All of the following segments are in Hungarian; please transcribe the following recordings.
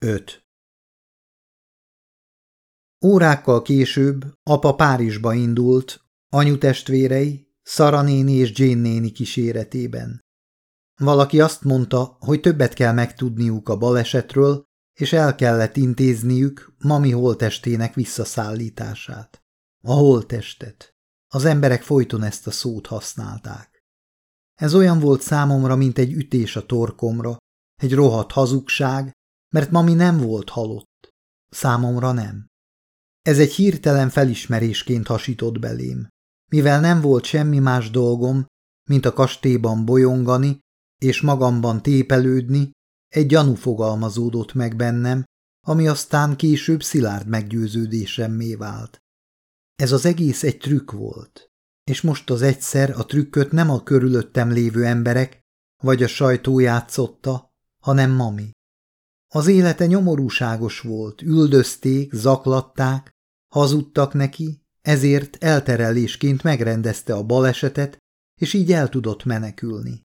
5. Órákkal később apa Párizsba indult, anyutestvérei, Szara néni és Jane néni kíséretében. Valaki azt mondta, hogy többet kell megtudniuk a balesetről, és el kellett intézniük mami holtestének visszaszállítását. A holtestet. Az emberek folyton ezt a szót használták. Ez olyan volt számomra, mint egy ütés a torkomra, egy rohadt hazugság, mert mami nem volt halott. Számomra nem. Ez egy hirtelen felismerésként hasított belém. Mivel nem volt semmi más dolgom, mint a kastélyban bolyongani és magamban tépelődni, egy gyanú fogalmazódott meg bennem, ami aztán később szilárd meggyőződésemmé vált. Ez az egész egy trükk volt, és most az egyszer a trükköt nem a körülöttem lévő emberek vagy a sajtó játszotta, hanem mami. Az élete nyomorúságos volt, üldözték, zaklatták, hazudtak neki, ezért elterelésként megrendezte a balesetet, és így el tudott menekülni.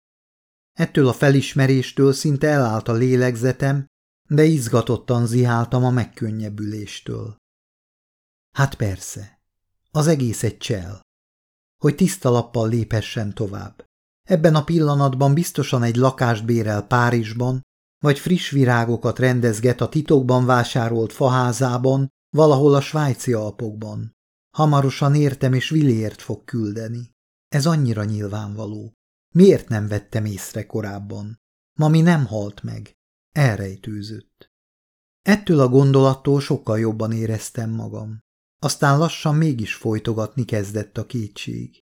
Ettől a felismeréstől szinte elállt a lélegzetem, de izgatottan ziháltam a megkönnyebbüléstől. Hát persze, az egész egy csel. Hogy tiszta lappal léphessen tovább. Ebben a pillanatban biztosan egy lakást bérel Párizsban, vagy friss virágokat rendezget a titokban vásárolt faházában, valahol a svájci alpokban. Hamarosan értem és Villiért fog küldeni. Ez annyira nyilvánvaló. Miért nem vettem észre korábban? Mami nem halt meg. Elrejtőzött. Ettől a gondolattól sokkal jobban éreztem magam. Aztán lassan mégis folytogatni kezdett a kétség.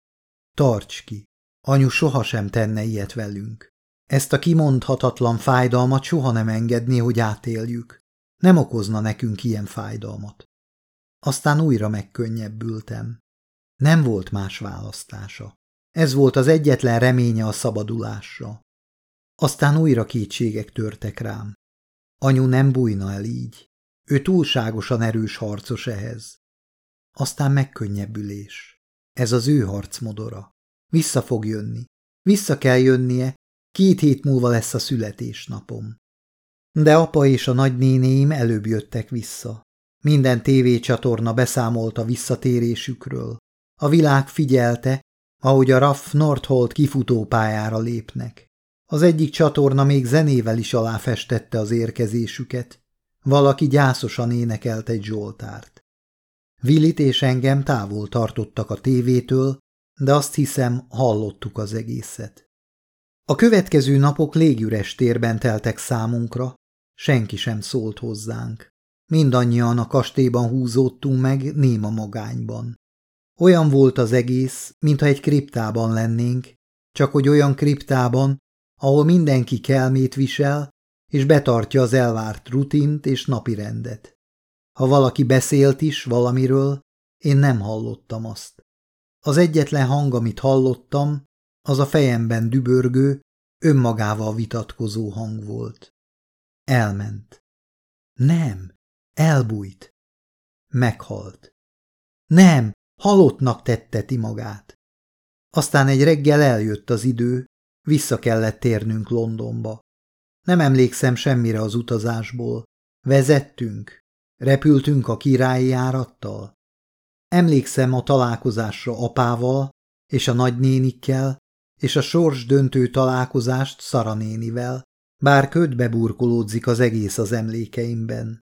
Tarts ki! Anyu sohasem tenne ilyet velünk. Ezt a kimondhatatlan fájdalmat soha nem engedné, hogy átéljük. Nem okozna nekünk ilyen fájdalmat. Aztán újra megkönnyebbültem. Nem volt más választása. Ez volt az egyetlen reménye a szabadulásra. Aztán újra kétségek törtek rám. Anyu nem bújna el így. Ő túlságosan erős harcos ehhez. Aztán megkönnyebbülés. Ez az ő harcmodora. Vissza fog jönni. Vissza kell jönnie, két hét múlva lesz a születésnapom. De apa és a nagynénéim előbb jöttek vissza. Minden tévécsatorna beszámolt a visszatérésükről. A világ figyelte, ahogy a Raff Nordholt kifutópályára lépnek. Az egyik csatorna még zenével is aláfestette az érkezésüket. Valaki gyászosan énekelt egy zsoltárt. Vilit és engem távol tartottak a tévétől, de azt hiszem, hallottuk az egészet. A következő napok légüres térben teltek számunkra, senki sem szólt hozzánk. Mindannyian a kastélyban húzódtunk meg néma magányban. Olyan volt az egész, mintha egy kriptában lennénk, csak hogy olyan kriptában, ahol mindenki kelmét visel, és betartja az elvárt rutint és napirendet. Ha valaki beszélt is valamiről, én nem hallottam azt. Az egyetlen hang, amit hallottam, az a fejemben dübörgő, önmagával vitatkozó hang volt. Elment. Nem, elbújt. Meghalt. Nem, halottnak tetteti magát. Aztán egy reggel eljött az idő, vissza kellett térnünk Londonba. Nem emlékszem semmire az utazásból. Vezettünk, repültünk a királyi járattal. Emlékszem a találkozásra apával és a nagynénikkel, és a sors döntő találkozást Szaranénivel, bár ködbe burkolódzik az egész az emlékeimben.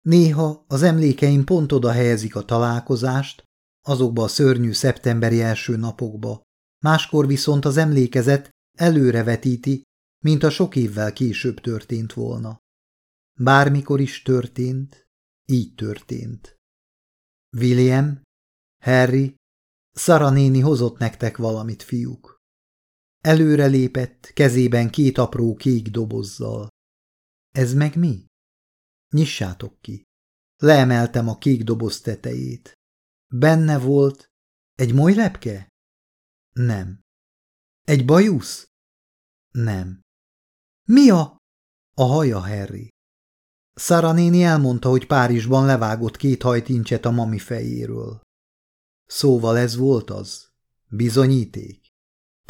Néha az emlékeim pont oda helyezik a találkozást, azokba a szörnyű szeptemberi első napokba, máskor viszont az emlékezet előrevetíti, mint a sok évvel később történt volna. Bármikor is történt, így történt. William, Harry, Szara néni hozott nektek valamit, fiúk. Előre lépett, kezében két apró kék dobozzal. Ez meg mi? Nyissátok ki. Leemeltem a kék doboz tetejét. Benne volt egy molylepke? Nem. Egy bajusz? Nem. Mi a? A haja, Harry. Szara néni elmondta, hogy Párizsban levágott két hajtincset a mami fejéről. Szóval ez volt az. Bizonyíték.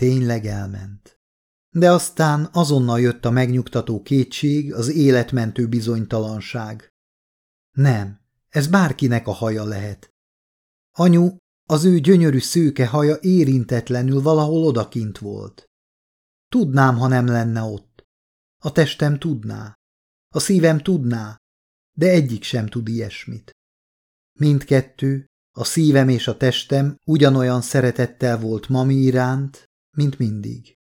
Tényleg elment. De aztán azonnal jött a megnyugtató kétség, az életmentő bizonytalanság. Nem, ez bárkinek a haja lehet. Anyu, az ő gyönyörű szőke haja érintetlenül valahol odakint volt. Tudnám, ha nem lenne ott. A testem tudná. A szívem tudná, de egyik sem tud ilyesmit. Mindkettő, a szívem és a testem ugyanolyan szeretettel volt mami iránt, mint mindig.